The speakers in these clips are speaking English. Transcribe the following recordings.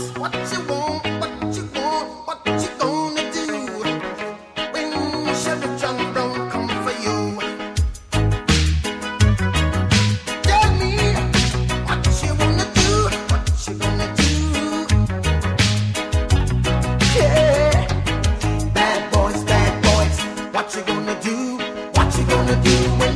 What you want, what you want, what you gonna do when Sheriff John Brown come for you? Tell me what you wanna do, what you wanna do? Yeah Bad boys, bad boys, What you gonna do? what you gonna do?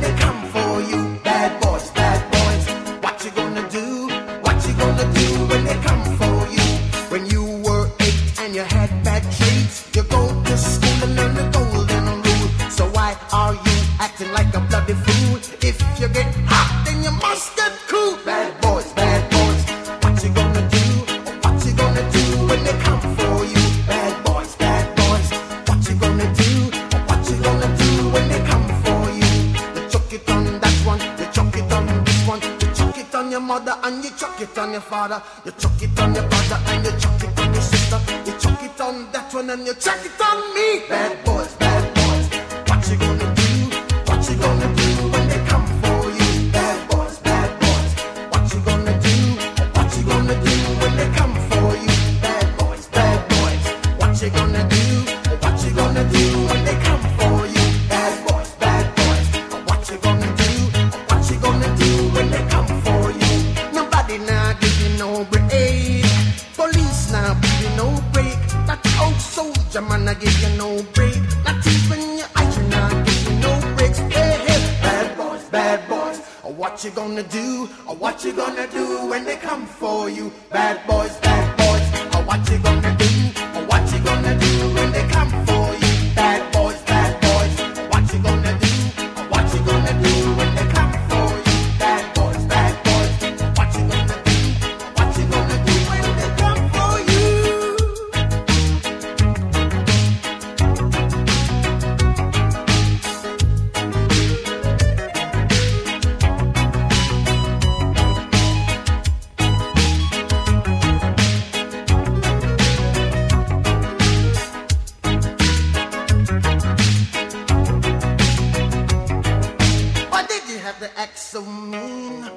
Traits, you go to school and learn the golden rule. So why are you acting like a bloody fool? If you get hot, then you must get cool. Bad boys, bad boys, what you gonna do? What you gonna do when they come for you? Bad boys, bad boys, what you gonna do? What you gonna do when they come for you? You chuck it on that one, you chuck it on this one, you chuck it on your mother and you chuck it on your father, you chuck it on your brother and you check it on me. Bad boys, your man, I give you no break. Not even your eyes, you're not you no breaks. Hey, hey, bad boys, bad boys. Or what you gonna do? Or what you gonna do when they come for you? Bad boys, bad boys. Or what you gonna do? have to act so mean.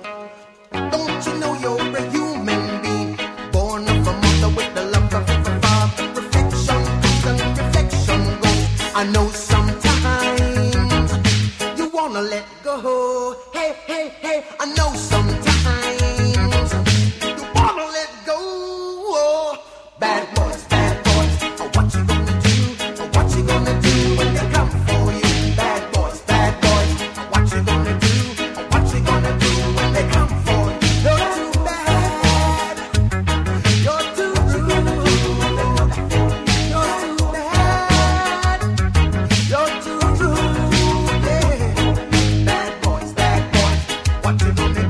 Don't you know you're a human being? Born of a mother with the love of a father. Reflection, and reflection, right? I know sometimes you wanna let go. Hey, hey, hey, I know sometimes. What's the money?